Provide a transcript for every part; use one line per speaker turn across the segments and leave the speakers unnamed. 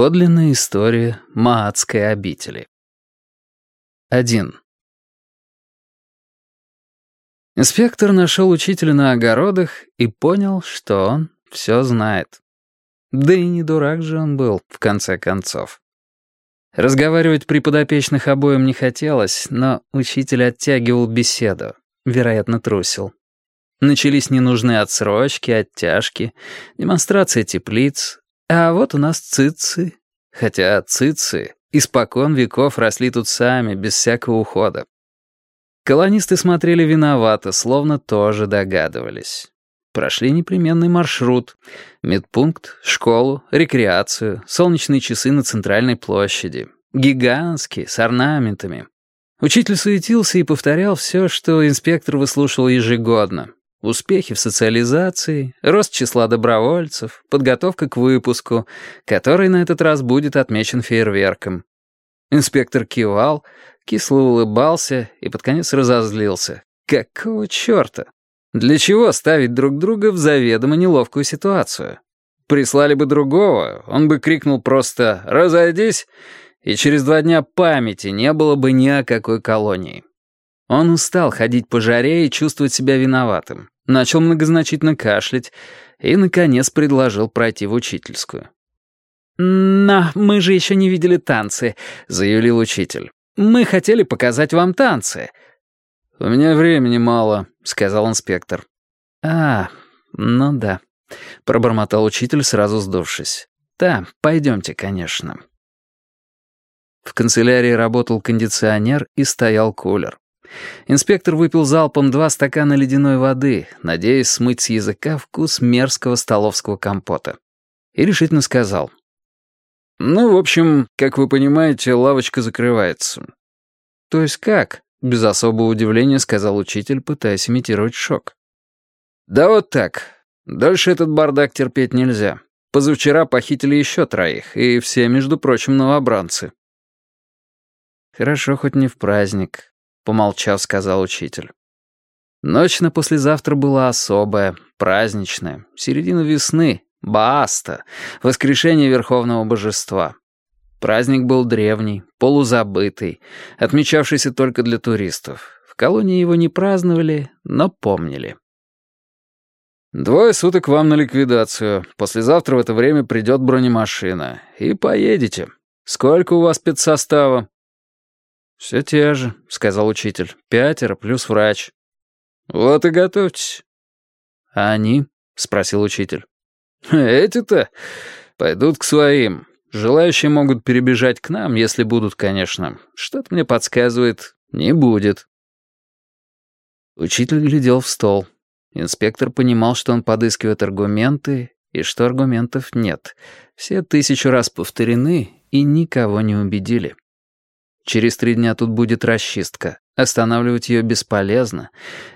Подлинная история Маатской обители. 1. Инспектор нашел учителя на огородах и понял, что он все знает. Да и не дурак же он был, в конце концов. Разговаривать при подопечных обоим не хотелось, но учитель оттягивал беседу, вероятно, трусил. Начались ненужные отсрочки, оттяжки, демонстрация теплиц, а вот у нас цицы. Хотя цицы испокон веков росли тут сами, без всякого ухода. Колонисты смотрели виновато, словно тоже догадывались. Прошли непременный маршрут. Медпункт, школу, рекреацию, солнечные часы на центральной площади. Гигантские, с орнаментами. Учитель суетился и повторял все, что инспектор выслушивал ежегодно. Успехи в социализации, рост числа добровольцев, подготовка к выпуску, который на этот раз будет отмечен фейерверком. Инспектор кивал, кисло улыбался и под конец разозлился. Какого черта? Для чего ставить друг друга в заведомо неловкую ситуацию? Прислали бы другого, он бы крикнул просто «Разойдись!» и через два дня памяти не было бы ни о какой колонии. Он устал ходить по жаре и чувствовать себя виноватым. Начал многозначительно кашлять и, наконец, предложил пройти в учительскую. «Но мы же еще не видели танцы», — заявил учитель. «Мы хотели показать вам танцы». «У меня времени мало», — сказал инспектор. «А, ну да», — пробормотал учитель, сразу сдувшись. «Да, пойдемте, конечно». В канцелярии работал кондиционер и стоял кулер. Инспектор выпил залпом два стакана ледяной воды, надеясь смыть с языка вкус мерзкого столовского компота. И решительно сказал. «Ну, в общем, как вы понимаете, лавочка закрывается». «То есть как?» — без особого удивления сказал учитель, пытаясь имитировать шок. «Да вот так. Дальше этот бардак терпеть нельзя. Позавчера похитили еще троих, и все, между прочим, новобранцы». «Хорошо, хоть не в праздник помолчав, сказал учитель. Ночь на послезавтра была особая, праздничная, середина весны, Бааста, воскрешение Верховного Божества. Праздник был древний, полузабытый, отмечавшийся только для туристов. В колонии его не праздновали, но помнили. «Двое суток вам на ликвидацию. Послезавтра в это время придет бронемашина. И поедете. Сколько у вас спецсостава?» «Все те же», — сказал учитель. «Пятеро плюс врач». «Вот и готовьтесь». «А они?» — спросил учитель. «Эти-то пойдут к своим. Желающие могут перебежать к нам, если будут, конечно. Что-то мне подсказывает, не будет». Учитель глядел в стол. Инспектор понимал, что он подыскивает аргументы, и что аргументов нет. Все тысячу раз повторены и никого не убедили. Через три дня тут будет расчистка. Останавливать ее бесполезно,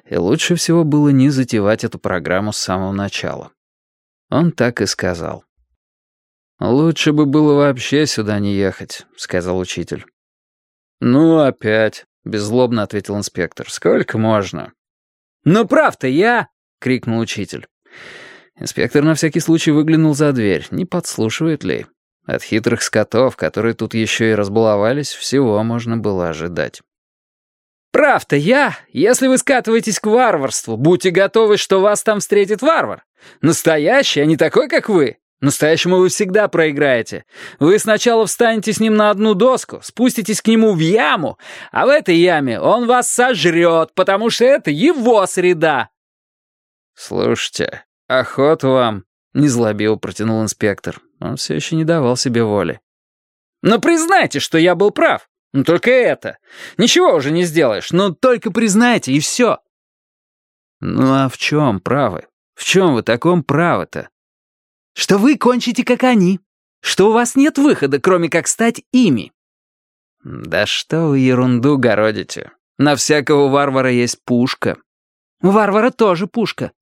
и лучше всего было не затевать эту программу с самого начала. Он так и сказал. «Лучше бы было вообще сюда не ехать», — сказал учитель. «Ну, опять», — беззлобно ответил инспектор. «Сколько можно?» «Ну, прав-то я!» — крикнул учитель. Инспектор на всякий случай выглянул за дверь, не подслушивает ли. От хитрых скотов, которые тут еще и разбаловались, всего можно было ожидать. «Прав-то я! Если вы скатываетесь к варварству, будьте готовы, что вас там встретит варвар. Настоящий, а не такой, как вы. Настоящему вы всегда проиграете. Вы сначала встанете с ним на одну доску, спуститесь к нему в яму, а в этой яме он вас сожрет, потому что это его среда». «Слушайте, охот вам», — незлобиво протянул инспектор. Он все еще не давал себе воли. «Но признайте, что я был прав. Ну только это. Ничего уже не сделаешь. Ну только признайте, и все». «Ну а в чем правы? В чем вы таком правы-то?» «Что вы кончите, как они. Что у вас нет выхода, кроме как стать ими». «Да что вы ерунду городите. На всякого варвара есть пушка». «У варвара тоже пушка.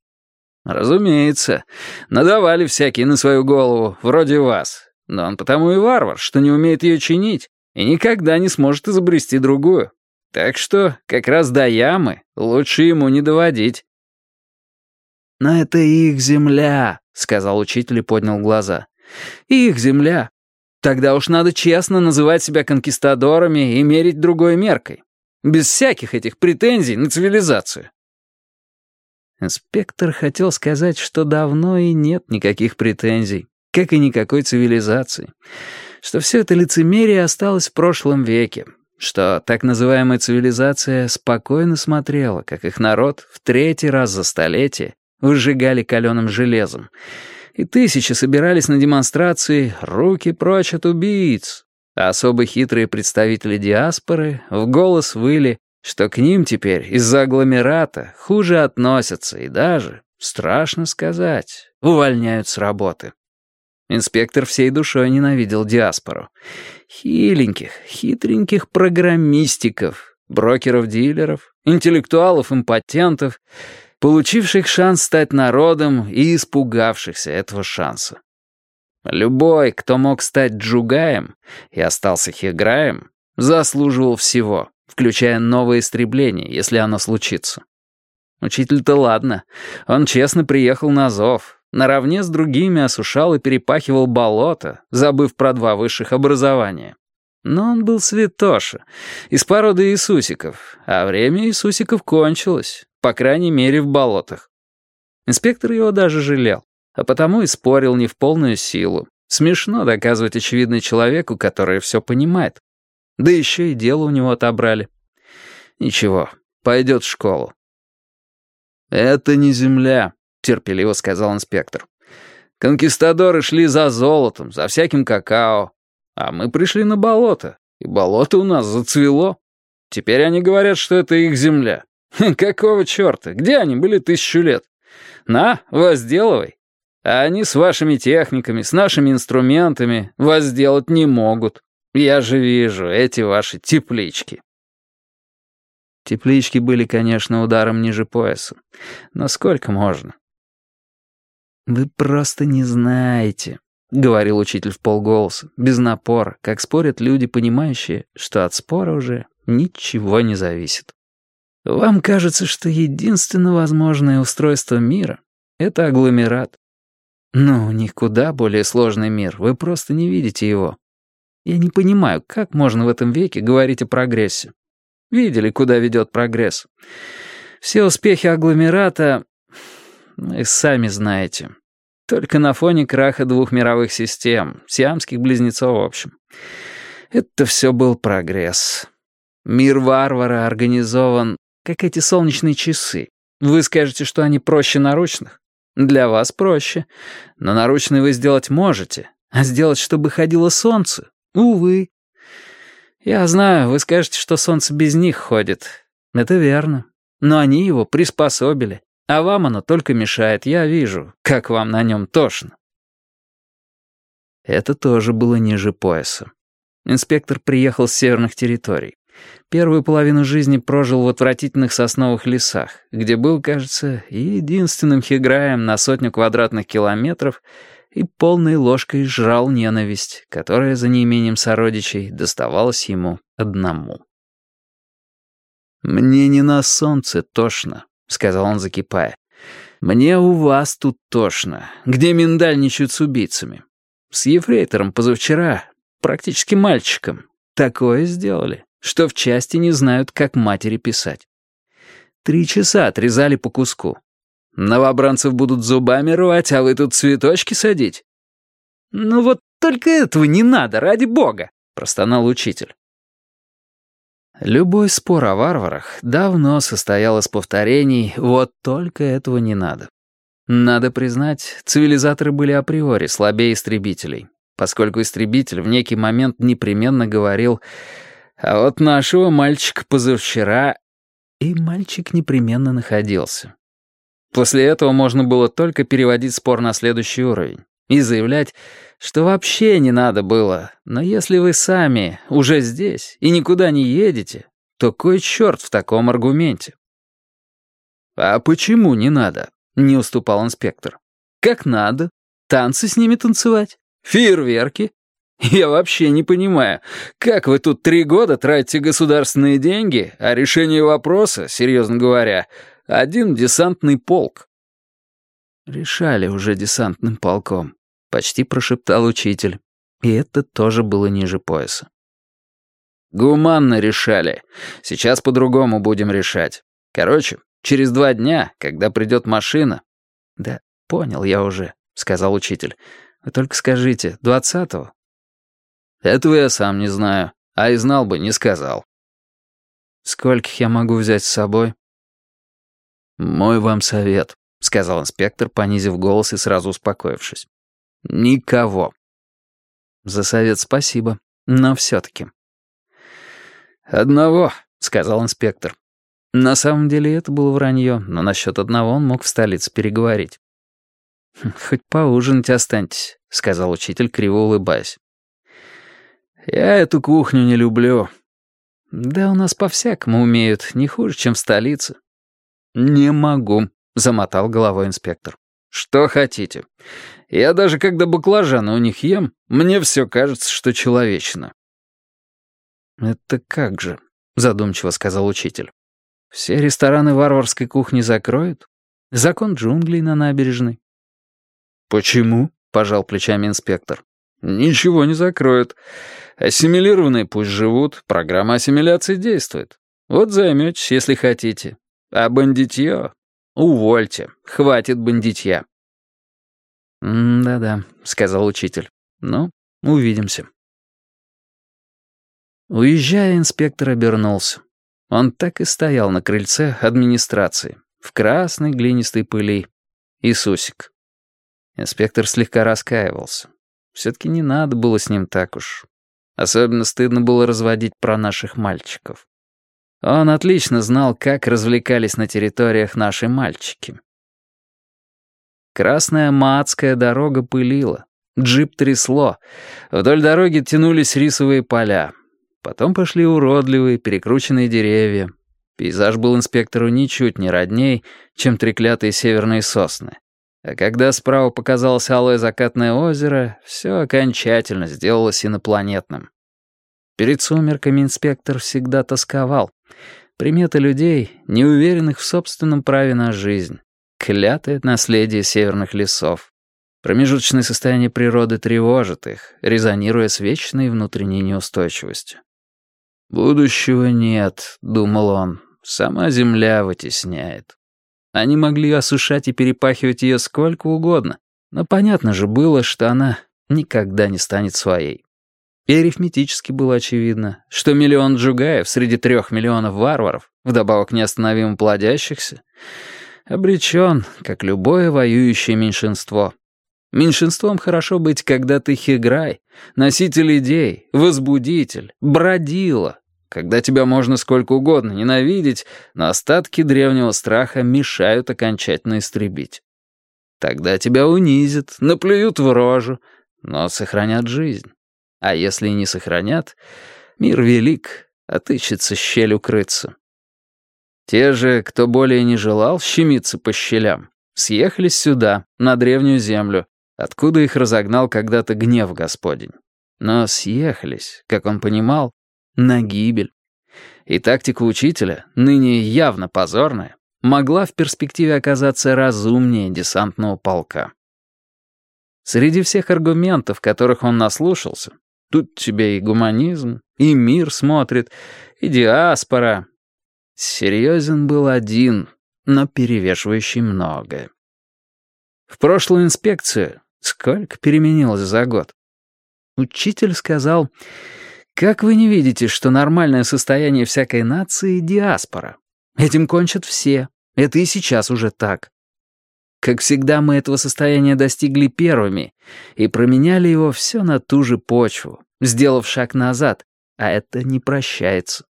«Разумеется. Надавали всякие на свою голову, вроде вас. Но он потому и варвар, что не умеет ее чинить и никогда не сможет изобрести другую. Так что как раз до ямы лучше ему не доводить». «Но это их земля», — сказал учитель и поднял глаза. «Их земля. Тогда уж надо честно называть себя конкистадорами и мерить другой меркой. Без всяких этих претензий на цивилизацию. Инспектор хотел сказать, что давно и нет никаких претензий, как и никакой цивилизации, что все это лицемерие осталось в прошлом веке, что так называемая цивилизация спокойно смотрела, как их народ в третий раз за столетие выжигали каленым железом, и тысячи собирались на демонстрации «Руки прочь от убийц!», а особо хитрые представители диаспоры в голос выли что к ним теперь из-за агломерата хуже относятся и даже, страшно сказать, увольняют с работы. Инспектор всей душой ненавидел диаспору. Хиленьких, хитреньких программистиков, брокеров-дилеров, интеллектуалов-импотентов, получивших шанс стать народом и испугавшихся этого шанса. Любой, кто мог стать джугаем и остался хиграем, заслуживал всего включая новое истребление, если оно случится. Учитель-то ладно, он честно приехал на зов, наравне с другими осушал и перепахивал болото, забыв про два высших образования. Но он был святоша, из породы Иисусиков, а время Иисусиков кончилось, по крайней мере в болотах. Инспектор его даже жалел, а потому и спорил не в полную силу. Смешно доказывать очевидно человеку, который все понимает. Да еще и дело у него отобрали. Ничего, пойдет в школу. «Это не земля», — терпеливо сказал инспектор. «Конкистадоры шли за золотом, за всяким какао, а мы пришли на болото, и болото у нас зацвело. Теперь они говорят, что это их земля. Какого черта? Где они были тысячу лет? На, возделывай. А они с вашими техниками, с нашими инструментами возделать не могут. Я же вижу эти ваши теплички». Теплички были, конечно, ударом ниже пояса. Но сколько можно? «Вы просто не знаете», — говорил учитель в полголоса, без напора, как спорят люди, понимающие, что от спора уже ничего не зависит. Вам кажется, что единственно возможное устройство мира — это агломерат. Но у них куда более сложный мир, вы просто не видите его. Я не понимаю, как можно в этом веке говорить о прогрессе. Видели, куда ведет прогресс. Все успехи агломерата... Вы сами знаете. Только на фоне краха двух мировых систем, сиамских близнецов в общем. Это все был прогресс. Мир варвара организован, как эти солнечные часы. Вы скажете, что они проще наручных? Для вас проще. Но наручные вы сделать можете. А сделать, чтобы ходило солнце, Увы. Я знаю, вы скажете, что солнце без них ходит. Это верно. Но они его приспособили. А вам оно только мешает, я вижу, как вам на нем тошно. Это тоже было ниже пояса. Инспектор приехал с северных территорий. Первую половину жизни прожил в отвратительных сосновых лесах, где был, кажется, единственным хиграем на сотню квадратных километров и полной ложкой жрал ненависть, которая за неимением сородичей доставалась ему одному. «Мне не на солнце тошно», — сказал он, закипая. «Мне у вас тут тошно, где миндальничают с убийцами. С ефрейтором позавчера, практически мальчиком, такое сделали, что в части не знают, как матери писать. Три часа отрезали по куску. Новобранцев будут зубами рвать, а вы тут цветочки садить?» «Ну вот только этого не надо, ради бога!» — простонал учитель. Любой спор о варварах давно состоял из повторений «вот только этого не надо». Надо признать, цивилизаторы были априори слабее истребителей, поскольку истребитель в некий момент непременно говорил «а вот нашего мальчика позавчера...» И мальчик непременно находился. После этого можно было только переводить спор на следующий уровень и заявлять, что вообще не надо было, но если вы сами уже здесь и никуда не едете, то кой черт в таком аргументе? «А почему не надо?» — не уступал инспектор. «Как надо. Танцы с ними танцевать. Фейерверки. Я вообще не понимаю, как вы тут три года тратите государственные деньги, а решение вопроса, серьезно говоря, один десантный полк. Решали уже десантным полком, почти прошептал учитель. И это тоже было ниже пояса. «Гуманно решали. Сейчас по-другому будем решать. Короче, через два дня, когда придет машина...» «Да, понял я уже», — сказал учитель. «Вы только скажите, двадцатого?» «Этого я сам не знаю, а и знал бы, не сказал». «Скольких я могу взять с собой?» «Мой вам совет», — сказал инспектор, понизив голос и сразу успокоившись. «Никого». «За совет спасибо, но все-таки». «Одного», — сказал инспектор. На самом деле это было вранье, но насчет одного он мог в столице переговорить. «Хм, «Хоть поужинать останьтесь», — сказал учитель, криво улыбаясь. «Я эту кухню не люблю». «Да у нас по-всякому умеют, не хуже, чем в столице». «Не могу», — замотал головой инспектор. «Что хотите. Я даже когда баклажаны у них ем, мне все кажется, что человечно». «Это как же?» — задумчиво сказал учитель. «Все рестораны варварской кухни закроют? Закон джунглей на набережной». «Почему?» — пожал плечами инспектор. «Ничего не закроют. Ассимилированные пусть живут, программа ассимиляции действует. Вот займетесь, если хотите. А бандитье? Увольте, хватит бандитья». «Да-да», — сказал учитель. «Ну, увидимся». Уезжая, инспектор обернулся. Он так и стоял на крыльце администрации, в красной глинистой пыли. Иисусик. Инспектор слегка раскаивался. Все-таки не надо было с ним так уж. Особенно стыдно было разводить про наших мальчиков. Он отлично знал, как развлекались на территориях наши мальчики. Красная маадская дорога пылила. Джип трясло. Вдоль дороги тянулись рисовые поля. Потом пошли уродливые, перекрученные деревья. Пейзаж был инспектору ничуть не родней, чем треклятые северные сосны. А когда справа показалось алое закатное озеро, все окончательно сделалось инопланетным. Перед сумерками инспектор всегда тосковал. Приметы людей, неуверенных в собственном праве на жизнь. Клятое наследие северных лесов. Промежуточное состояние природы тревожит их, резонируя с вечной внутренней неустойчивостью. «Будущего нет», — думал он, — «сама земля вытесняет». Они могли осушать и перепахивать ее сколько угодно, но понятно же было, что она никогда не станет своей. И арифметически было очевидно, что миллион джугаев среди трех миллионов варваров, вдобавок неостановимо плодящихся, обречен, как любое воюющее меньшинство. Меньшинством хорошо быть, когда ты хиграй, носитель идей, возбудитель, бродила, когда тебя можно сколько угодно ненавидеть, но остатки древнего страха мешают окончательно истребить. Тогда тебя унизят, наплюют в рожу, но сохранят жизнь. А если и не сохранят, мир велик, отыщется щель укрыться. Те же, кто более не желал щемиться по щелям, съехались сюда, на древнюю землю, откуда их разогнал когда-то гнев Господень. Но съехались, как он понимал, на гибель. И тактика учителя, ныне явно позорная, могла в перспективе оказаться разумнее десантного полка. Среди всех аргументов, которых он наслушался, тут тебе и гуманизм, и мир смотрит, и диаспора. Серьезен был один, но перевешивающий многое. В прошлую инспекцию сколько переменилось за год? Учитель сказал, как вы не видите, что нормальное состояние всякой нации — диаспора? Этим кончат все. Это и сейчас уже так. Как всегда, мы этого состояния достигли первыми и променяли его все на ту же почву, сделав шаг назад, а это не прощается.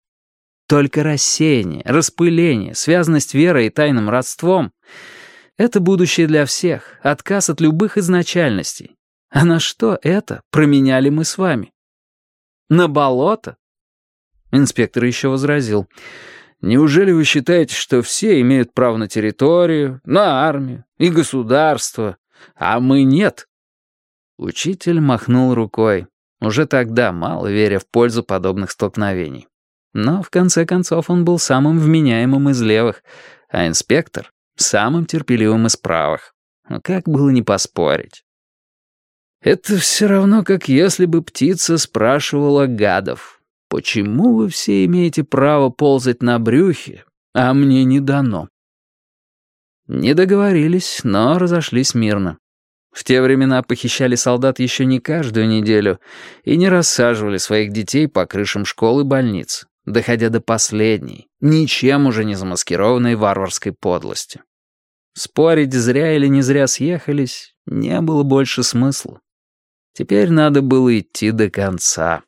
Только рассеяние, распыление, связанность верой и тайным родством — это будущее для всех, отказ от любых изначальностей. А на что это променяли мы с вами? На болото?» Инспектор еще возразил. «Неужели вы считаете, что все имеют право на территорию, на армию и государство, а мы нет?» Учитель махнул рукой, уже тогда мало веря в пользу подобных столкновений. Но, в конце концов, он был самым вменяемым из левых, а инспектор — самым терпеливым из правых. Как было не поспорить? Это все равно, как если бы птица спрашивала гадов, «Почему вы все имеете право ползать на брюхе, а мне не дано?» Не договорились, но разошлись мирно. В те времена похищали солдат еще не каждую неделю и не рассаживали своих детей по крышам школ и больниц, доходя до последней, ничем уже не замаскированной варварской подлости. Спорить, зря или не зря съехались, не было больше смысла. Теперь надо было идти до конца.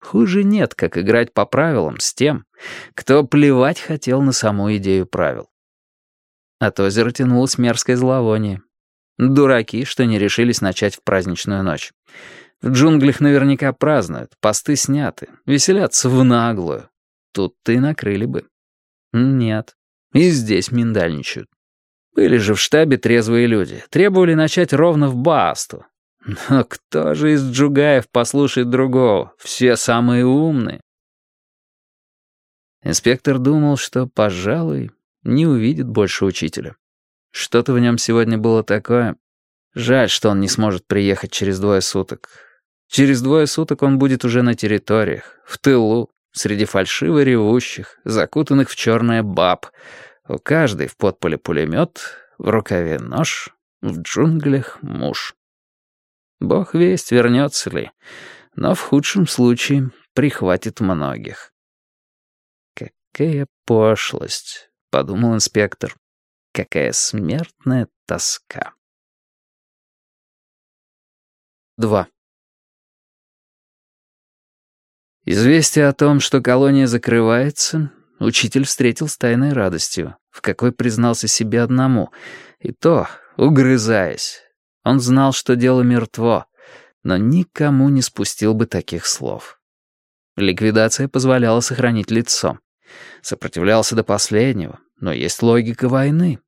Хуже нет, как играть по правилам с тем, кто плевать хотел на саму идею правил. От озера тянулось мерзкое зловоние. Дураки, что не решились начать в праздничную ночь. В джунглях наверняка празднуют, посты сняты, веселятся в наглую. Тут-то и накрыли бы. Нет, и здесь миндальничают. Были же в штабе трезвые люди, требовали начать ровно в Басту. Но кто же из джугаев послушает другого? Все самые умные. Инспектор думал, что, пожалуй, не увидит больше учителя. Что-то в нем сегодня было такое. Жаль, что он не сможет приехать через двое суток. Через двое суток он будет уже на территориях, в тылу, среди фальшиво ревущих, закутанных в черное баб. У каждой в подполе пулемет, в рукаве нож, в джунглях муж. Бог весть, вернется ли, но в худшем случае прихватит многих. «Какая пошлость», — подумал инспектор. Какая смертная тоска. 2. Известие о том, что колония закрывается, учитель встретил с тайной радостью, в какой признался себе одному, и то, угрызаясь. Он знал, что дело мертво, но никому не спустил бы таких слов. Ликвидация позволяла сохранить лицо. Сопротивлялся до последнего, но есть логика войны.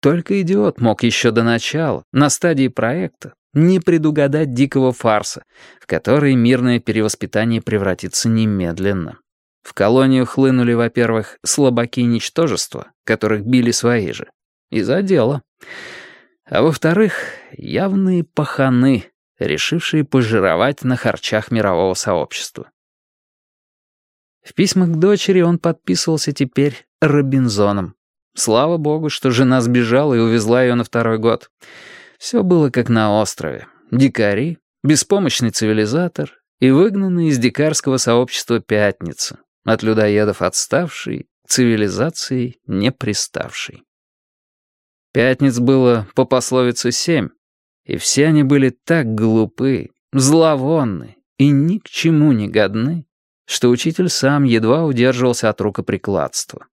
Только идиот мог еще до начала, на стадии проекта, не предугадать дикого фарса, в который мирное перевоспитание превратится немедленно. В колонию хлынули, во-первых, слабаки ничтожества, которых били свои же, и за дело. А во-вторых, явные паханы, решившие пожировать на харчах мирового сообщества. В письмах к дочери он подписывался теперь Робинзоном, Слава богу, что жена сбежала и увезла ее на второй год. Все было как на острове. Дикари, беспомощный цивилизатор и выгнанный из дикарского сообщества пятница, от людоедов отставший, цивилизацией не приставший. Пятниц было по пословице семь, и все они были так глупы, зловонны и ни к чему не годны, что учитель сам едва удерживался от рукоприкладства.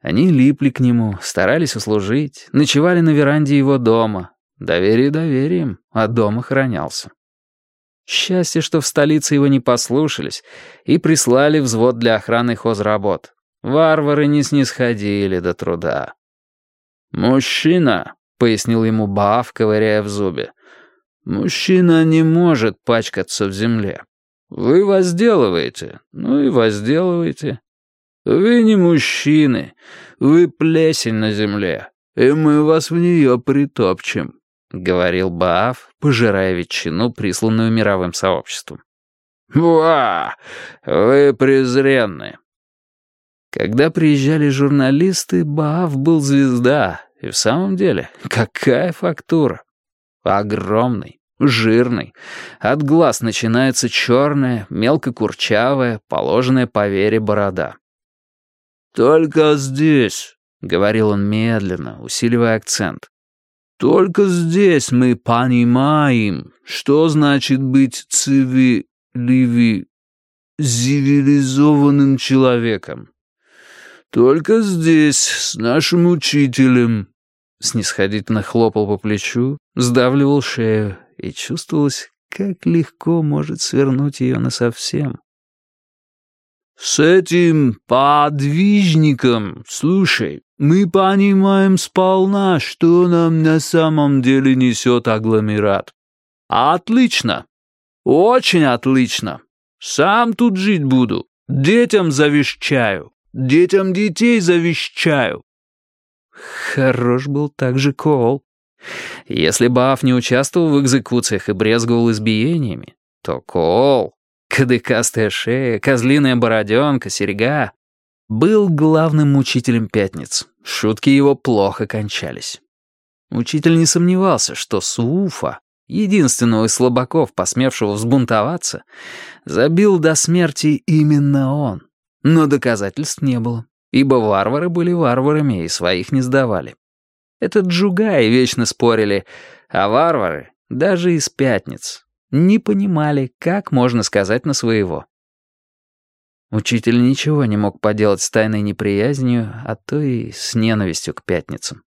Они липли к нему, старались услужить, ночевали на веранде его дома. Доверие доверием, а дом охранялся. Счастье, что в столице его не послушались и прислали взвод для охраны хозработ. Варвары не снисходили до труда. «Мужчина», — пояснил ему Баав, ковыряя в зубе, — «мужчина не может пачкаться в земле. Вы возделываете, ну и возделываете. Вы не мужчины, вы плесень на земле, и мы вас в нее притопчем», — говорил Баав, пожирая ветчину, присланную мировым сообществом. «Ва! Вы презренны!» Когда приезжали журналисты, Баав был звезда, и в самом деле, какая фактура! Огромный, жирный. От глаз начинается черная, мелко курчавая, положенная по вере борода. «Только здесь», — говорил он медленно, усиливая акцент. «Только здесь мы понимаем, что значит быть циви... ливи... цивилизованным человеком. Только здесь, с нашим учителем». Снисходительно хлопал по плечу, сдавливал шею, и чувствовалось, как легко может свернуть ее насовсем. «С этим подвижником, слушай, мы понимаем сполна, что нам на самом деле несет агломерат. Отлично, очень отлично. Сам тут жить буду, детям завещаю, детям детей завещаю». Хорош был также Коул. Если Баф не участвовал в экзекуциях и брезговал избиениями, то Кол, кадыкастая шея, козлиная бороденка, серьга, был главным мучителем пятниц. Шутки его плохо кончались. Учитель не сомневался, что Сууфа, единственного из слабаков, посмевшего взбунтоваться, забил до смерти именно он. Но доказательств не было, ибо варвары были варварами и своих не сдавали. Это джугаи вечно спорили, а варвары, даже из пятниц, не понимали, как можно сказать на своего. Учитель ничего не мог поделать с тайной неприязнью, а то и с ненавистью к пятницам.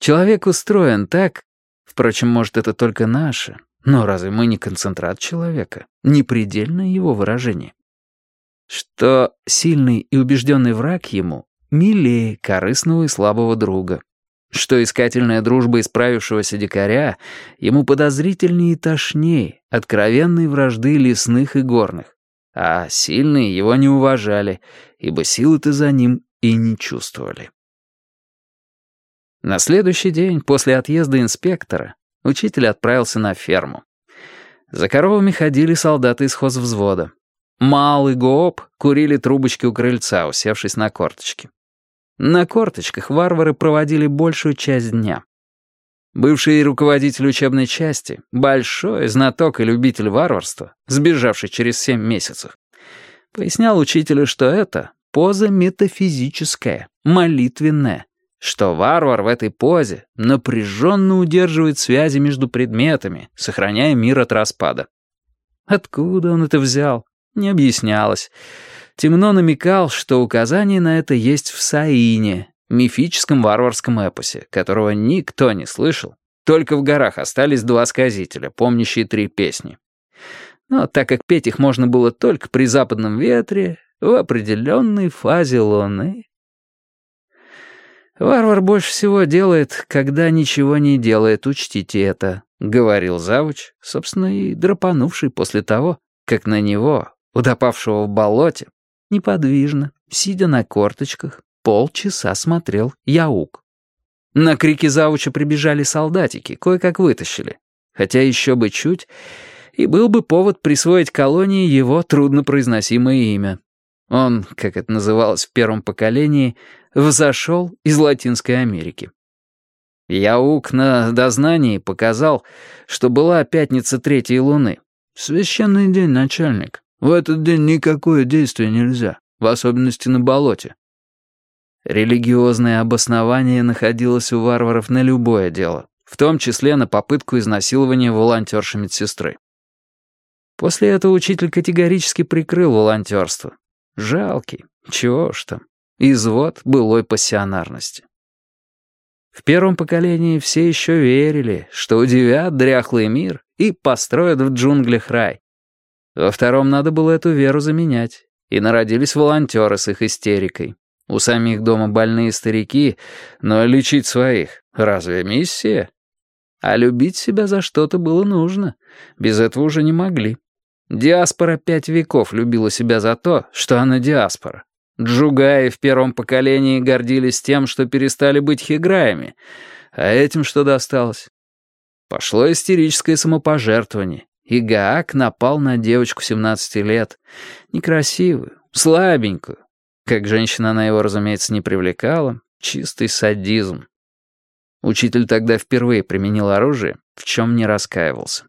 Человек устроен так, впрочем, может, это только наше, но разве мы не концентрат человека, не предельное его выражение? Что сильный и убежденный враг ему милее корыстного и слабого друга, что искательная дружба исправившегося дикаря ему подозрительнее и тошнее откровенной вражды лесных и горных, а сильные его не уважали, ибо силы-то за ним и не чувствовали. На следующий день после отъезда инспектора учитель отправился на ферму. За коровами ходили солдаты из хозвзвода. Мал и Гоп курили трубочки у крыльца, усевшись на корточки. На корточках варвары проводили большую часть дня. Бывший руководитель учебной части, большой знаток и любитель варварства, сбежавший через семь месяцев, пояснял учителю, что это поза метафизическая, молитвенная, что варвар в этой позе напряженно удерживает связи между предметами, сохраняя мир от распада. Откуда он это взял, не объяснялось. Темно намекал, что указание на это есть в Саине, мифическом варварском эпосе, которого никто не слышал. Только в горах остались два сказителя, помнящие три песни. Но так как петь их можно было только при западном ветре, в определенной фазе луны... «Варвар больше всего делает, когда ничего не делает, учтите это», — говорил завуч, собственно, и драпанувший после того, как на него, утопавшего в болоте, неподвижно, сидя на корточках, полчаса смотрел Яук. На крики завуча прибежали солдатики, кое-как вытащили. Хотя еще бы чуть, и был бы повод присвоить колонии его труднопроизносимое имя. Он, как это называлось в первом поколении, взошел из Латинской Америки. Яук на дознании показал, что была пятница третьей луны. Священный день, начальник. В этот день никакое действие нельзя, в особенности на болоте. Религиозное обоснование находилось у варваров на любое дело, в том числе на попытку изнасилования волонтерши медсестры. После этого учитель категорически прикрыл волонтерство. Жалкий, чего ж там, извод былой пассионарности. В первом поколении все еще верили, что удивят дряхлый мир и построят в джунглях рай, во втором надо было эту веру заменять. И народились волонтеры с их истерикой. У самих дома больные старики, но лечить своих — разве миссия? А любить себя за что-то было нужно. Без этого уже не могли. Диаспора пять веков любила себя за то, что она диаспора. Джугаи в первом поколении гордились тем, что перестали быть хиграями. А этим что досталось? Пошло истерическое самопожертвование. И Гаак напал на девочку 17 лет. Некрасивую, слабенькую. Как женщина она его, разумеется, не привлекала. Чистый садизм. Учитель тогда впервые применил оружие, в чем не раскаивался.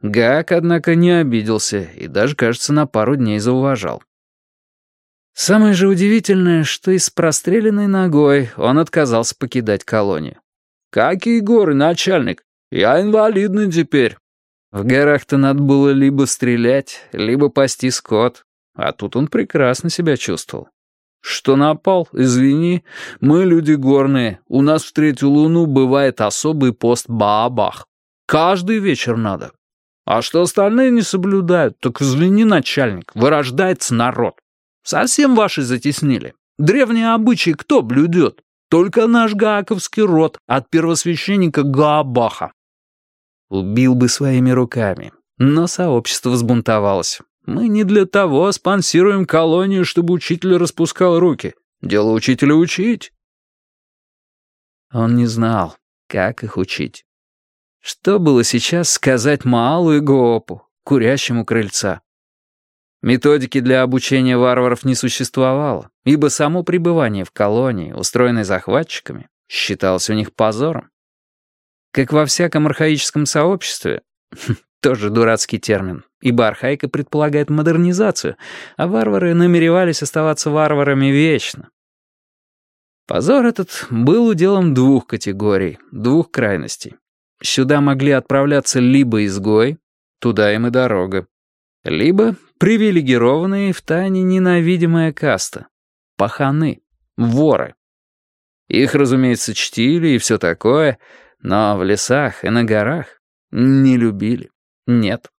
Гаак, однако, не обиделся и даже, кажется, на пару дней зауважал. Самое же удивительное, что и с простреленной ногой он отказался покидать колонию. «Какие горы, начальник? Я инвалидный теперь». В горах-то надо было либо стрелять, либо пасти скот, а тут он прекрасно себя чувствовал. «Что напал? Извини. Мы люди горные. У нас в третью луну бывает особый пост Баабах. Каждый вечер надо. А что остальные не соблюдают, так извини, начальник, вырождается народ. Совсем ваши затеснили. Древние обычаи кто блюдет? Только наш гааковский род от первосвященника Гаабаха. Убил бы своими руками. Но сообщество взбунтовалось. Мы не для того спонсируем колонию, чтобы учитель распускал руки. Дело учителя учить. Он не знал. как их учить. Что было сейчас сказать Маалу и Гоопу, курящему крыльца? Методики для обучения варваров не существовало, ибо само пребывание в колонии, устроенной захватчиками, считалось у них позором. Как во всяком архаическом сообществе, тоже дурацкий термин, ибо архаика предполагает модернизацию, а варвары намеревались оставаться варварами вечно. Позор этот был уделом двух категорий, двух крайностей. Сюда могли отправляться либо изгои, туда им и дорога, либо привилегированные в тайне ненавидимая каста, паханы, воры. Их, разумеется, чтили и все такое, но в лесах и на горах не любили, нет.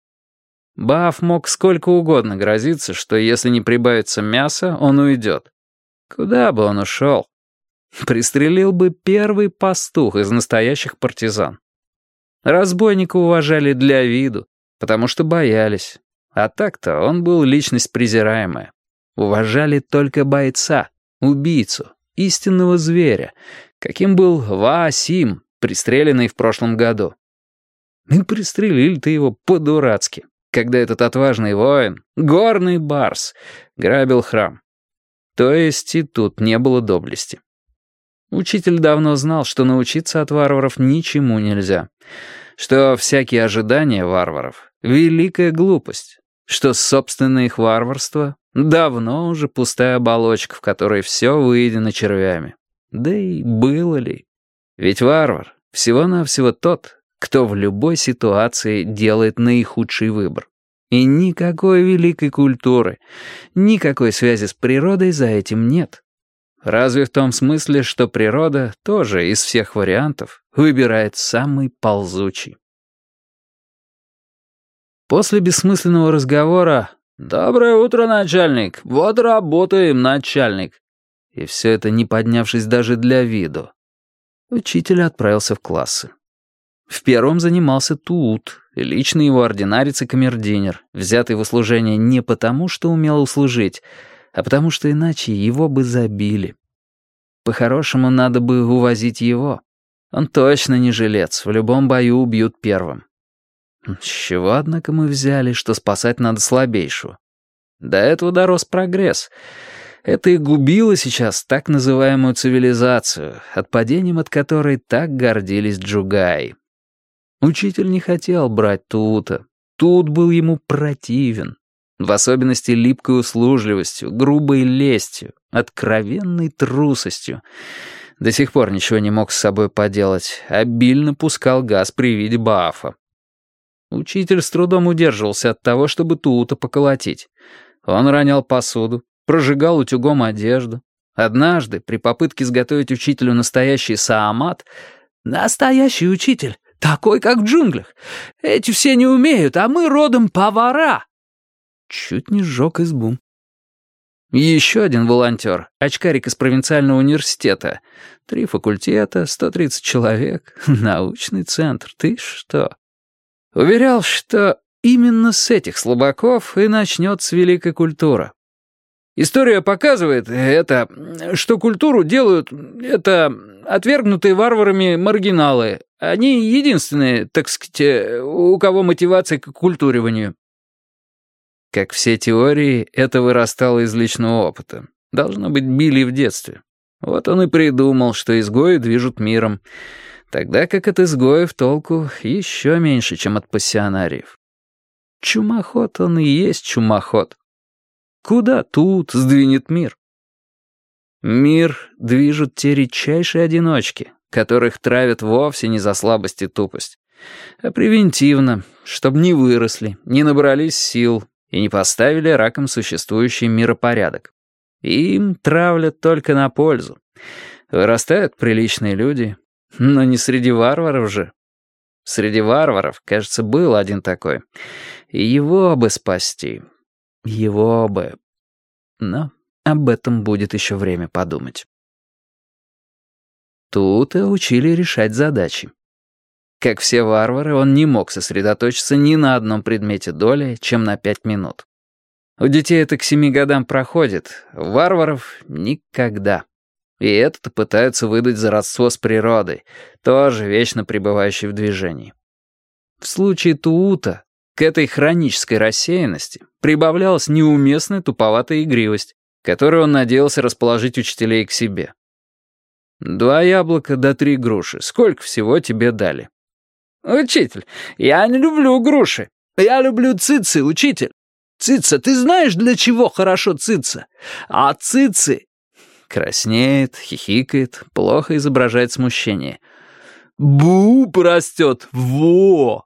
Баф мог сколько угодно грозиться, что если не прибавится мяса, он уйдет. Куда бы он ушел? Пристрелил бы первый пастух из настоящих партизан. Разбойника уважали для виду, потому что боялись. А так-то он был личность презираемая. Уважали только бойца, убийцу, истинного зверя, каким был Ваасим, пристреленный в прошлом году. И пристрелили-то его по-дурацки, когда этот отважный воин, горный барс, грабил храм. То есть и тут не было доблести. Учитель давно знал, что научиться от варваров ничему нельзя, что всякие ожидания варваров — великая глупость, что собственное их варварство — давно уже пустая оболочка, в которой все выедено червями. Да и было ли? Ведь варвар — всего-навсего тот, кто в любой ситуации делает наихудший выбор. И никакой великой культуры, никакой связи с природой за этим нет. Разве в том смысле, что природа тоже из всех вариантов выбирает самый ползучий. После бессмысленного разговора «Доброе утро, начальник! Вот работаем, начальник!» И все это не поднявшись даже для виду. Учитель отправился в классы. В первом занимался Туут, личный его ординарец и камердинер, взятый в услужение не потому, что умел услужить, а потому что иначе его бы забили. По-хорошему, надо бы увозить его. Он точно не жилец, в любом бою убьют первым. С чего, однако, мы взяли, что спасать надо слабейшего? До этого дорос прогресс. Это и губило сейчас так называемую цивилизацию, отпадением от которой так гордились джугаи. Учитель не хотел брать Тута. Тут был ему противен. В особенности липкой услужливостью, грубой лестью, откровенной трусостью. До сих пор ничего не мог с собой поделать, обильно пускал газ при виде Баафа. Учитель с трудом удерживался от того, чтобы Тута поколотить. Он ронял посуду, прожигал утюгом одежду. Однажды, при попытке изготовить учителю настоящий саамат, «Настоящий учитель, такой, как в джунглях. Эти все не умеют, а мы родом повара!» Чуть не сжег избу. Еще один волонтер, очкарик из провинциального университета. Три факультета, 130 человек, научный центр. Ты что? Уверял, что именно с этих слабаков и начнется великая культура. История показывает это, что культуру делают это отвергнутые варварами маргиналы. Они единственные, так сказать, у кого мотивация к культуриванию. Как все теории, это вырастало из личного опыта. Должно быть, били в детстве. Вот он и придумал, что изгои движут миром, тогда как от изгоев толку еще меньше, чем от пассионариев. Чумоход он и есть чумоход. Куда тут сдвинет мир? Мир движут те редчайшие одиночки, которых травят вовсе не за слабость и тупость, а превентивно, чтобы не выросли, не набрались сил, и не поставили раком существующий миропорядок. Им травлят только на пользу. Вырастают приличные люди, но не среди варваров же. Среди варваров, кажется, был один такой. И его бы спасти. Его бы. Но об этом будет еще время подумать. Тут и учили решать задачи. Как все варвары, он не мог сосредоточиться ни на одном предмете доли, чем на пять минут. У детей это к семи годам проходит, варваров — никогда. И это-то пытаются выдать за родство с природой, тоже вечно пребывающей в движении. В случае Туута к этой хронической рассеянности прибавлялась неуместная туповатая игривость, которую он надеялся расположить учителей к себе. «Два яблока да три груши. Сколько всего тебе дали?»
«Учитель, я не люблю груши. Я люблю цицы, учитель. Цица, ты знаешь, для чего хорошо цица? А цицы...»
Краснеет, хихикает, плохо изображает смущение.
«Буб растет, во!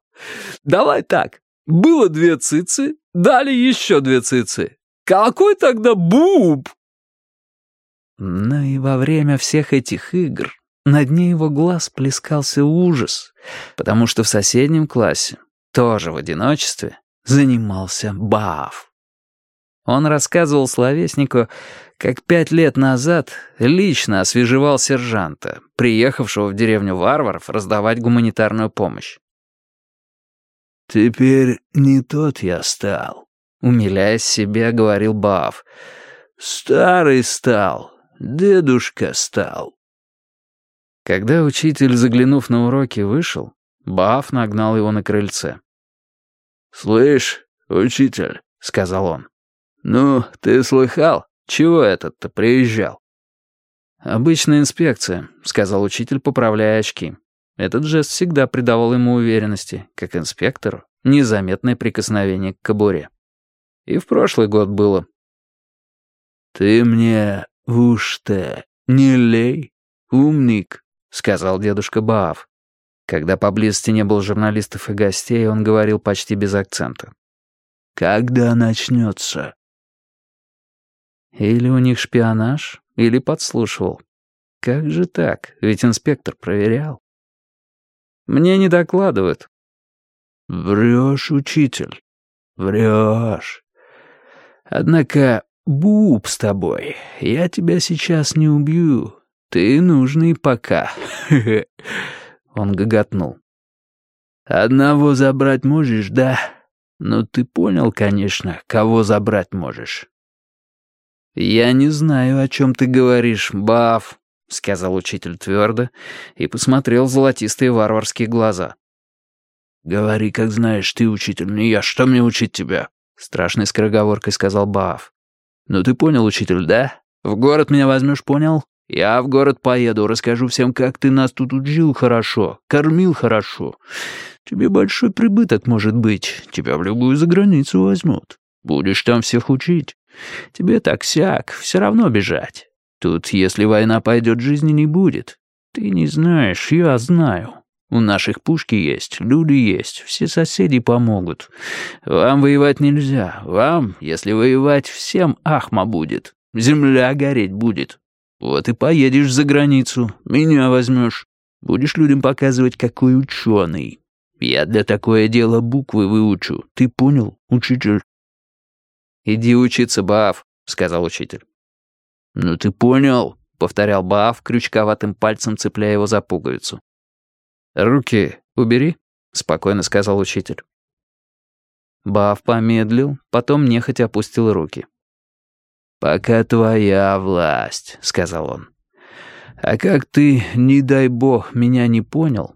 Давай так, было две цицы, дали еще две цицы. Какой тогда буб?
Но и во время всех этих игр на дне его глаз плескался ужас, потому что в соседнем классе, тоже в одиночестве, занимался Баав. Он рассказывал словеснику, как пять лет назад лично освежевал сержанта, приехавшего в деревню варваров раздавать гуманитарную помощь.
«Теперь не тот я стал», —
умиляясь себе, говорил Баав.
«Старый стал, дедушка стал».
Когда учитель, заглянув на уроки, вышел, Баав нагнал его на крыльце.
«Слышь, учитель», — сказал он, — «ну, ты слыхал, чего этот-то приезжал?»
«Обычная инспекция», — сказал учитель, поправляя очки. Этот жест всегда придавал ему уверенности, как инспектору, незаметное прикосновение к кобуре. И в прошлый год было.
«Ты мне уж-то не лей, умник», — сказал дедушка Баав.
Когда поблизости не было журналистов и гостей, он говорил почти без акцента.
«Когда начнется?»
Или у них шпионаж, или подслушивал. Как же так? Ведь инспектор проверял. Мне не докладывают».
«Врешь, учитель, врешь. Однако, буб с тобой, я тебя сейчас не убью. Ты нужный пока».
Он гоготнул.
«Одного забрать можешь, да? Но ты понял, конечно, кого забрать можешь».
«Я не знаю, о чем ты говоришь, Баф», — сказал учитель твердо и посмотрел в золотистые варварские глаза.
«Говори, как знаешь, ты учитель, не я. Что мне учить тебя?» — страшной скороговоркой сказал Баав. «Ну ты понял, учитель, да? В город меня возьмешь, понял? Я в город поеду, расскажу всем, как ты нас тут учил хорошо, кормил хорошо. Тебе большой прибыток может быть, тебя в любую заграницу возьмут. Будешь там всех учить. Тебе так-сяк, все равно бежать. Тут, если война пойдет, жизни не будет. Ты не знаешь, я знаю. У наших пушки есть, люди есть, все соседи помогут. Вам воевать нельзя. Вам, если воевать, всем ахма будет. Земля гореть будет. Вот и поедешь за границу, меня возьмешь. Будешь людям показывать, какой ученый. Я для такое дело буквы выучу. Ты понял, учитель?
«Иди учиться, Баав», — сказал учитель.
«Ну ты понял», —
повторял Баав, крючковатым пальцем цепляя его за пуговицу. «Руки убери», — спокойно сказал учитель. Баав помедлил, потом нехотя опустил руки.
«Пока твоя власть», — сказал он. «А как ты, не дай бог, меня не понял,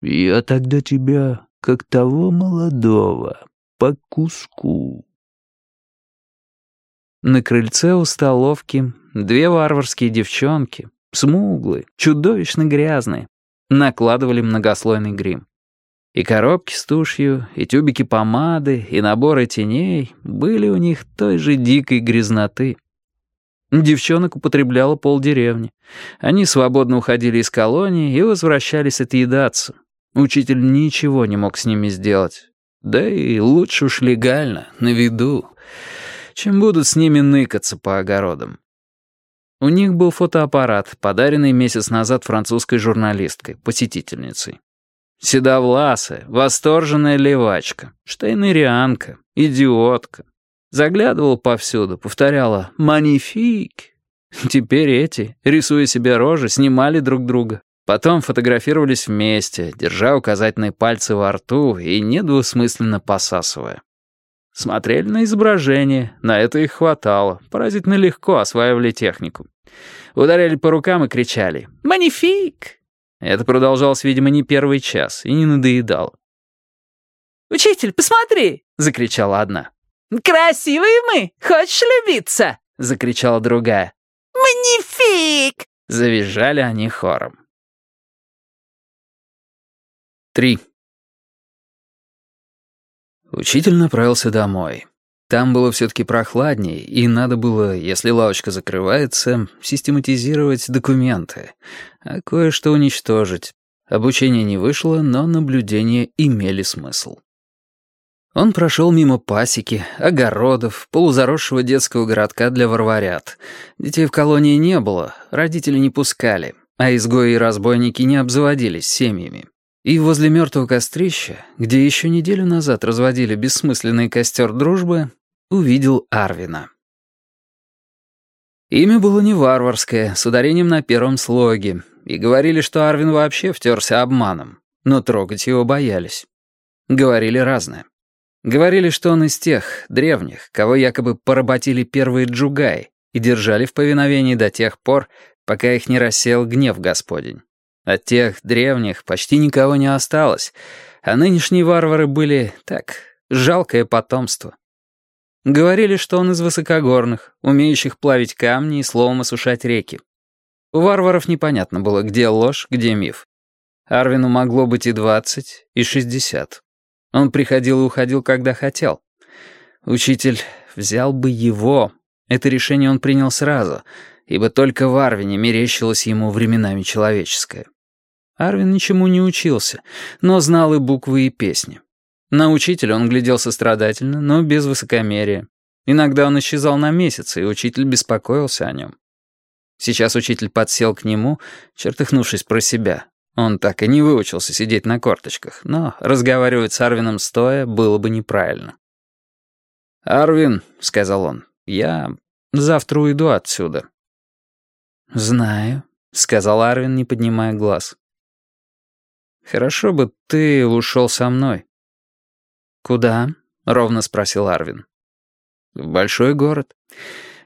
я тогда тебя, как того молодого, по куску».
На крыльце у столовки две варварские девчонки, смуглые, чудовищно грязные, накладывали многослойный грим. И коробки с тушью, и тюбики помады, и наборы теней были у них той же дикой грязноты. Девчонок употребляла полдеревни. Они свободно уходили из колонии и возвращались отъедаться. Учитель ничего не мог с ними сделать. Да и лучше уж легально, на виду чем будут с ними ныкаться по огородам. У них был фотоаппарат, подаренный месяц назад французской журналисткой, посетительницей. Седовласая, восторженная левачка, штейнерианка, идиотка. Заглядывала повсюду, повторяла «Манифик». Теперь эти, рисуя себе рожи, снимали друг друга. Потом фотографировались вместе, держа указательные пальцы во рту и недвусмысленно посасывая. Смотрели на изображение, на это их хватало, поразительно легко осваивали технику. Ударяли по рукам и кричали «Манифик!». Это продолжалось, видимо, не первый час и не надоедало.
«Учитель, посмотри!» — закричала одна. «Красивые мы! Хочешь любиться?»
— закричала другая.
«Манифик!»
— завизжали они хором. Три. Учитель направился домой. Там было все-таки прохладнее, и надо было, если лавочка закрывается, систематизировать документы, а кое-что уничтожить. Обучение не вышло, но наблюдения имели смысл. Он прошел мимо пасеки, огородов, полузаросшего детского городка для варварят. Детей в колонии не было, родители не пускали, а изгои и разбойники не обзаводились семьями. И возле мертвого кострища, где еще неделю назад разводили бессмысленный костер дружбы, увидел Арвина. Имя было не варварское, с ударением на первом слоге, и говорили, что Арвин вообще втерся обманом, но трогать его боялись. Говорили разное. Говорили, что он из тех, древних, кого якобы поработили первые джугаи и держали в повиновении до тех пор, пока их не рассеял гнев Господень. От тех древних почти никого не осталось, а нынешние варвары были, так, жалкое потомство. Говорили, что он из высокогорных, умеющих плавить камни и словом осушать реки. У варваров непонятно было, где ложь, где миф. Арвину могло быть и двадцать, и шестьдесят. Он приходил и уходил, когда хотел. Учитель взял бы его. Это решение он принял сразу, ибо только в Арвине мерещилось ему временами человеческое. Арвин ничему не учился, но знал и буквы, и песни. На учителя он глядел сострадательно, но без высокомерия. Иногда он исчезал на месяц, и учитель беспокоился о нем. Сейчас учитель подсел к нему, чертыхнувшись про себя, он так и не выучился сидеть на корточках, но разговаривать с Арвином стоя было бы неправильно. «Арвин», — сказал он, — «я завтра уйду отсюда».
«Знаю», — сказал Арвин, не поднимая глаз.
«Хорошо бы ты ушел со мной».
«Куда?» — ровно спросил Арвин.
«В большой город.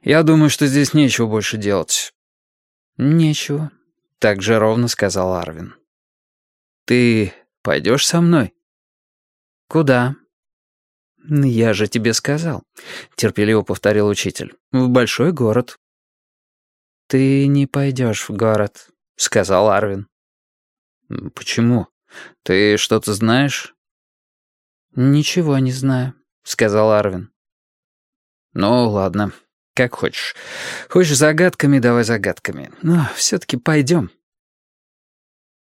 Я думаю, что здесь нечего больше делать».
«Нечего», — так же ровно сказал Арвин.
«Ты пойдешь со мной?»
«Куда?»
«Я же тебе сказал», — терпеливо повторил учитель. «В большой город».
«Ты не пойдешь в город», — сказал Арвин.
«Почему? Ты что-то знаешь?»
«Ничего не знаю», — сказал Арвин.
«Ну, ладно, как хочешь. Хочешь загадками, давай загадками. Но все-таки пойдем».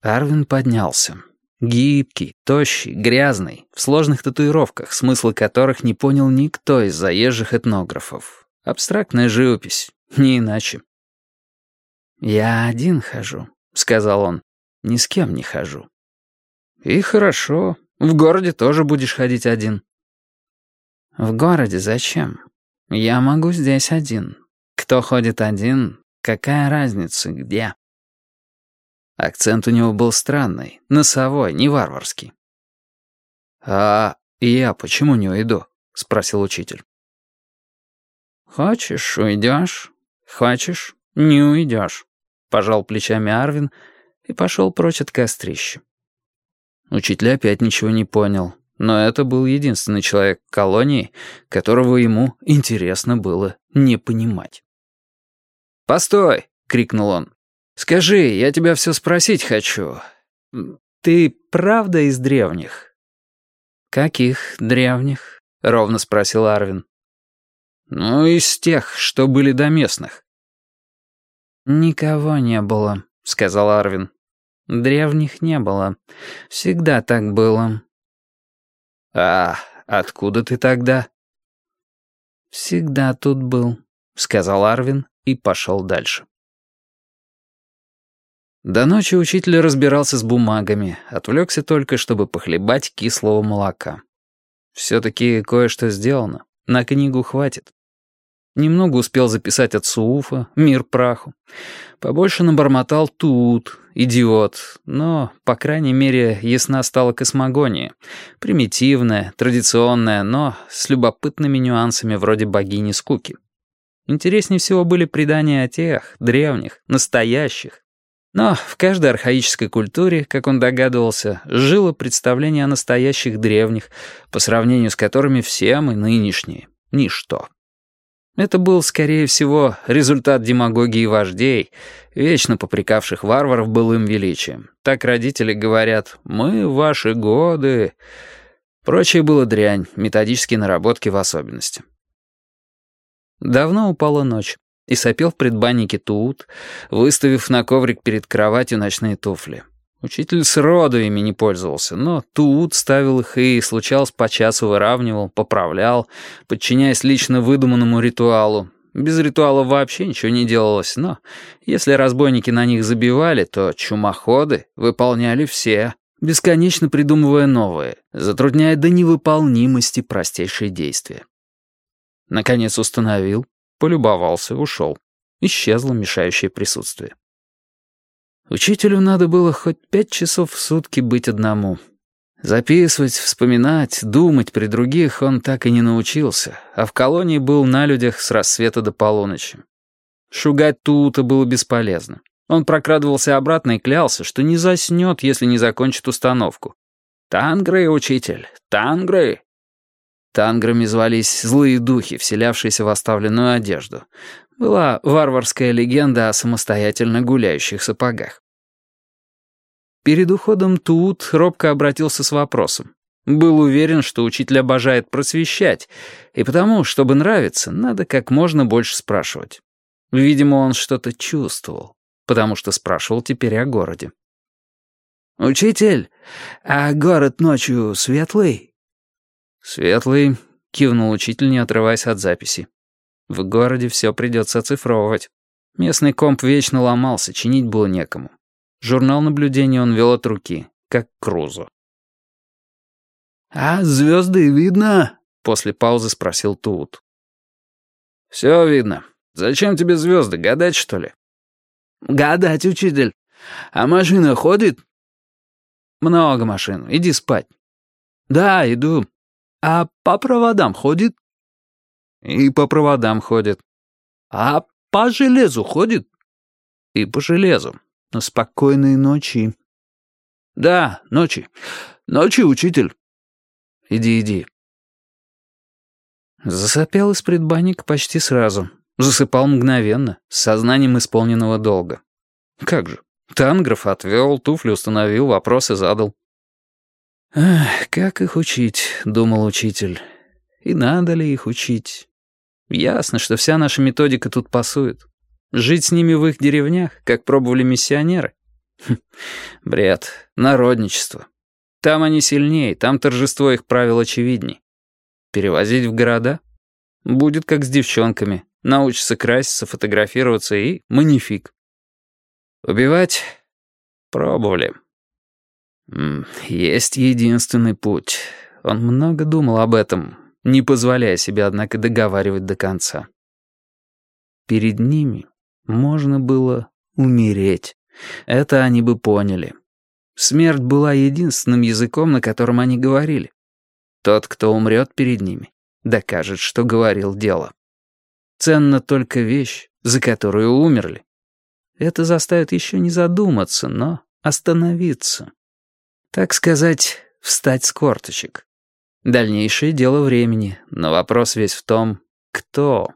Арвин поднялся. Гибкий, тощий, грязный, в сложных татуировках, смысла которых не понял никто из заезжих этнографов. Абстрактная живопись, не иначе.
«Я один хожу», — сказал он. «Ни с кем не хожу».
«И хорошо. В городе тоже будешь ходить один».
«В городе зачем? Я могу здесь один. Кто ходит один, какая разница, где?»
Акцент у него был странный, носовой, не варварский. «А я почему не уйду?» — спросил учитель.
«Хочешь — уйдешь, хочешь — не уйдешь», — пожал плечами Арвин и пошел прочь от кострища.
Учитель опять ничего не понял, но это был единственный человек в колонии, которого ему интересно было не понимать. «Постой!» — крикнул он. «Скажи, я тебя все спросить хочу. Ты правда из древних?»
«Каких древних?» — ровно спросил Арвин.
«Ну, из тех, что были до местных».
«Никого не было», — сказал Арвин. «Древних не было. Всегда так было».
«А откуда ты тогда?»
«Всегда тут был», — сказал Арвин и пошел дальше.
До ночи учитель разбирался с бумагами, отвлекся только, чтобы похлебать кислого молока. Все-таки кое-что сделано, на книгу хватит. Немного успел записать от Сууфа, мир праху. Побольше набормотал тут, идиот, но, по крайней мере, ясна стала космогония. Примитивная, традиционная, но с любопытными нюансами вроде богини скуки. Интереснее всего были предания о тех, древних, настоящих. Но в каждой архаической культуре, как он догадывался, жило представление о настоящих древних, по сравнению с которыми все мы нынешние — ничто. Это был, скорее всего, результат демагогии вождей, вечно попрекавших варваров былым величием. Так родители говорят «мы ваши годы». Прочее было дрянь, методические наработки в особенности. Давно упала ночь, и сопел в предбаннике Туут, выставив на коврик перед кроватью ночные туфли. Учитель сроду ими не пользовался, но Туут ставил их и, случалось, по часу выравнивал, поправлял, подчиняясь лично выдуманному ритуалу. Без ритуала вообще ничего не делалось, но если разбойники на них забивали, то чумоходы выполняли все, бесконечно придумывая новые, затрудняя до невыполнимости простейшие действия. Наконец установил, полюбовался, ушел. Исчезло мешающее присутствие. Учителю надо было хоть пять часов в сутки быть одному. Записывать, вспоминать, думать при других он так и не научился, а в колонии был на людях с рассвета до полуночи. Шугать Тута было бесполезно. Он прокрадывался обратно и клялся, что не заснет, если не закончит установку. «Тангры, учитель, тангры!» Танграми звались злые духи, вселявшиеся в оставленную одежду. Была варварская легенда о самостоятельно гуляющих сапогах. Перед уходом Туут робко обратился с вопросом. Был уверен, что учитель обожает просвещать, и потому, чтобы нравиться, надо как можно больше спрашивать. Видимо, он что-то чувствовал, потому что спрашивал теперь о городе. «Учитель, а город ночью светлый?» «Светлый», — кивнул учитель, не отрываясь от записи. В городе все придется оцифровывать. Местный комп вечно ломался, чинить было некому. Журнал наблюдения он вел от руки, как Крузо.
«А звезды видно?» — после паузы спросил Тут.
«Все видно. Зачем тебе звезды, гадать, что ли?»
«Гадать, учитель. А машина ходит?»
«Много машин. Иди спать».
«Да, иду. А по проводам ходит?»
И по проводам ходит.
А по железу ходит?
И по железу.
Но спокойной ночи. Да, ночи. Ночи, учитель.
Иди, иди. Засопел из предбанника почти сразу. Засыпал мгновенно, с сознанием исполненного долга. Как же. Тангров отвел, туфли установил, вопросы задал. «Ах, как их учить?» — думал учитель. «И надо ли их учить?» Ясно, что вся наша методика тут пасует. Жить с ними в их деревнях, как пробовали миссионеры? Хм, бред, народничество. Там они сильнее, там торжество их правил очевидней. Перевозить в города? Будет как с девчонками. Научится краситься, фотографироваться и манифик. Убивать? Пробовали. Есть единственный путь. Он много думал об этом, не позволяя себе, однако, договаривать до конца. Перед ними можно было умереть. Это они бы поняли. Смерть была единственным языком, на котором они говорили. Тот, кто умрет перед ними, докажет, что говорил дело. Ценна только вещь, за которую умерли. Это заставит еще не задуматься, но остановиться. Так сказать, встать с корточек. Дальнейшее дело времени, но вопрос весь в том, кто.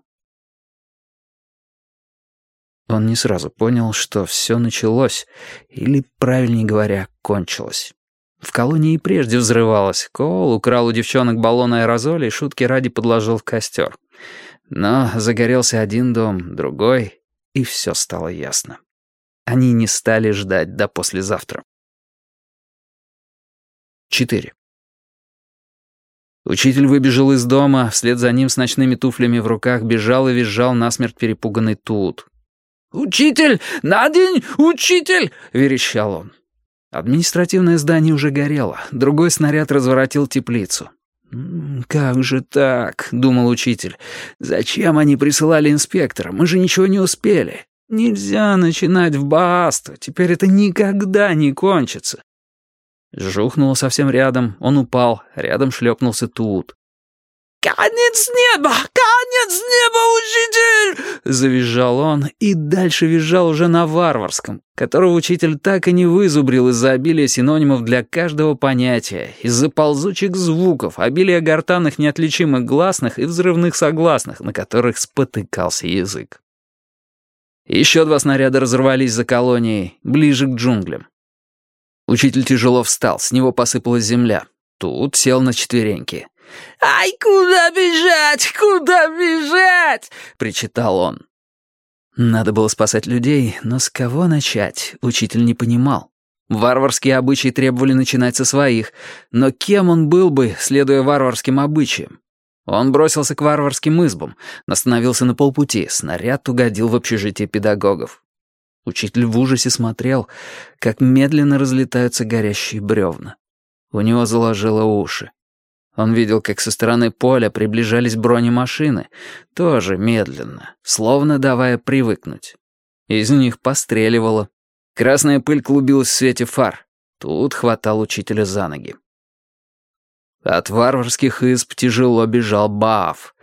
Он не сразу понял, что все началось, или, правильнее говоря, кончилось. В колонии прежде взрывалось. Коул украл у девчонок баллон аэрозоля и шутки ради подложил в костер. Но загорелся один дом, другой, и все стало ясно. Они не стали ждать до послезавтра. 4. Учитель выбежал из дома, вслед за ним с ночными туфлями в руках бежал и визжал насмерть перепуганный Тут.
«Учитель! На день! Учитель!» — верещал он.
Административное здание уже горело, другой снаряд разворотил теплицу. «Как же так?» — думал учитель. «Зачем они присылали инспектора? Мы же ничего не успели. Нельзя начинать в Баасту, теперь это никогда не кончится. Жухнуло совсем рядом, он упал, рядом шлепнулся тут.
«Конец неба! Конец неба, учитель!»
Завизжал он и дальше визжал уже на варварском, которого учитель так и не вызубрил из-за обилия синонимов для каждого понятия, из-за ползучих звуков, обилия гортанных неотличимых гласных и взрывных согласных, на которых спотыкался язык. Еще два снаряда разорвались за колонией, ближе к джунглям. Учитель тяжело встал, с него посыпалась земля. Тут сел на четвереньки.
«Ай, куда бежать? Куда бежать?» — причитал он.
Надо было спасать людей, но с кого начать, учитель не понимал. Варварские обычаи требовали начинать со своих, но кем он был бы, следуя варварским обычаям? Он бросился к варварским избам, остановился на полпути, снаряд угодил в общежитие педагогов. Учитель в ужасе смотрел, как медленно разлетаются горящие бревна. У него заложило уши. Он видел, как со стороны поля приближались бронемашины, тоже медленно, словно давая привыкнуть. Из них постреливало. Красная пыль клубилась в свете фар. Тут хватал учителя за ноги. От варварских изб тяжело бежал Баав.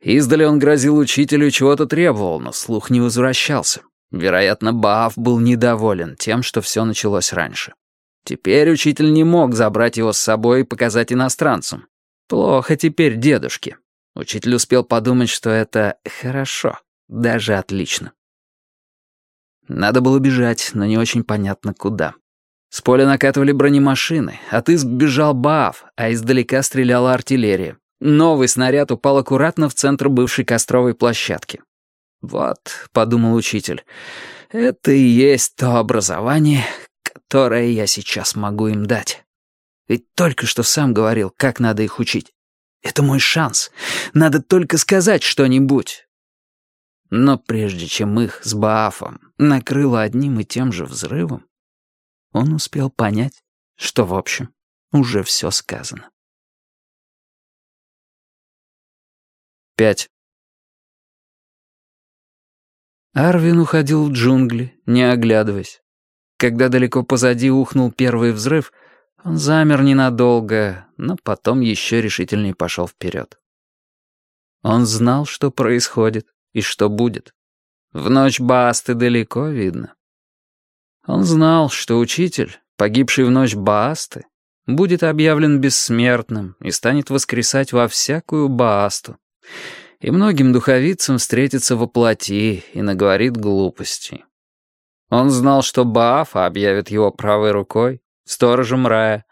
Издали он грозил учителю чего-то требовал, но слух не возвращался. Вероятно, Баав был недоволен тем, что все началось раньше. Теперь учитель не мог забрать его с собой и показать иностранцам. Плохо теперь дедушке. Учитель успел подумать, что это хорошо, даже отлично. Надо было бежать, но не очень понятно куда. С поля накатывали бронемашины, от изб бежал Баав, а издалека стреляла артиллерия. Новый снаряд упал аккуратно в центр бывшей костровой площадки. «Вот», — подумал учитель, — «это и есть то образование, которое я сейчас могу им дать. Ведь только что сам говорил, как надо их учить. Это мой шанс. Надо только сказать что-нибудь». Но прежде чем их с Баафом накрыло одним и тем же взрывом, он успел понять, что, в общем, уже все сказано. 5. Арвин уходил в джунгли, не оглядываясь. Когда далеко позади ухнул первый взрыв, он замер ненадолго, но потом еще решительнее пошел вперед. Он знал, что происходит и что будет. В ночь Басты далеко видно. Он знал, что учитель, погибший в ночь Баасты, будет объявлен бессмертным и станет воскресать во всякую Баасту. И многим духовицам встретится во плоти и наговорит глупостей. Он знал, что Баафа объявит его правой рукой, сторожем рая,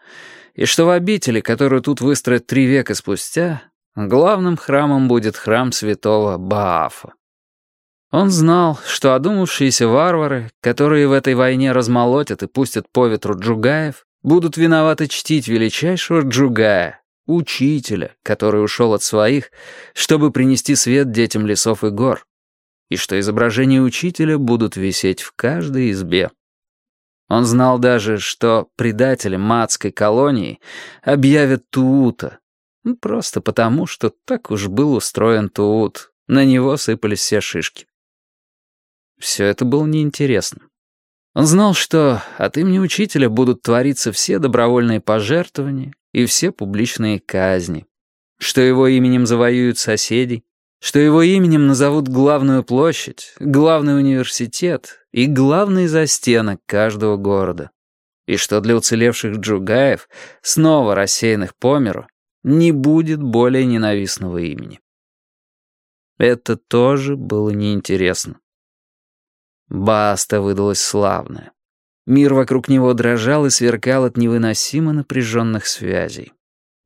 и что в обители, которую тут выстроят три века спустя, главным храмом будет храм святого Баафа. Он знал, что одумавшиеся варвары, которые в этой войне размолотят и пустят по ветру джугаев, будут виноваты чтить величайшего джугая, учителя, который ушел от своих, чтобы принести свет детям лесов и гор, и что изображения учителя будут висеть в каждой избе. Он знал даже, что предатели матской колонии объявят Туута, ну, просто потому, что так уж был устроен Туут, на него сыпались все шишки. Все это было неинтересно. Он знал, что от имени учителя будут твориться все добровольные пожертвования и все публичные казни, что его именем завоюют соседей, что его именем назовут главную площадь, главный университет и главный застенок каждого города, и что для уцелевших джугаев, снова рассеянных по миру, не будет более ненавистного имени. Это тоже было неинтересно. Баста выдалась славная. Мир вокруг него дрожал и сверкал от невыносимо напряженных связей.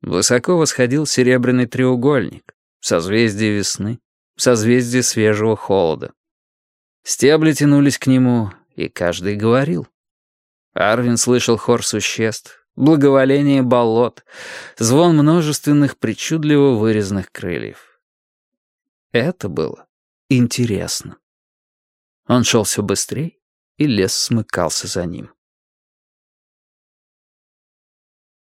Высоко восходил серебряный треугольник, созвездие весны, созвездие свежего холода. Стебли тянулись к нему, и каждый говорил. Арвин слышал хор существ, благоволение болот, звон множественных причудливо вырезанных крыльев. Это было интересно. Он шел все быстрее, и лес смыкался за ним.